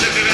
Jimmy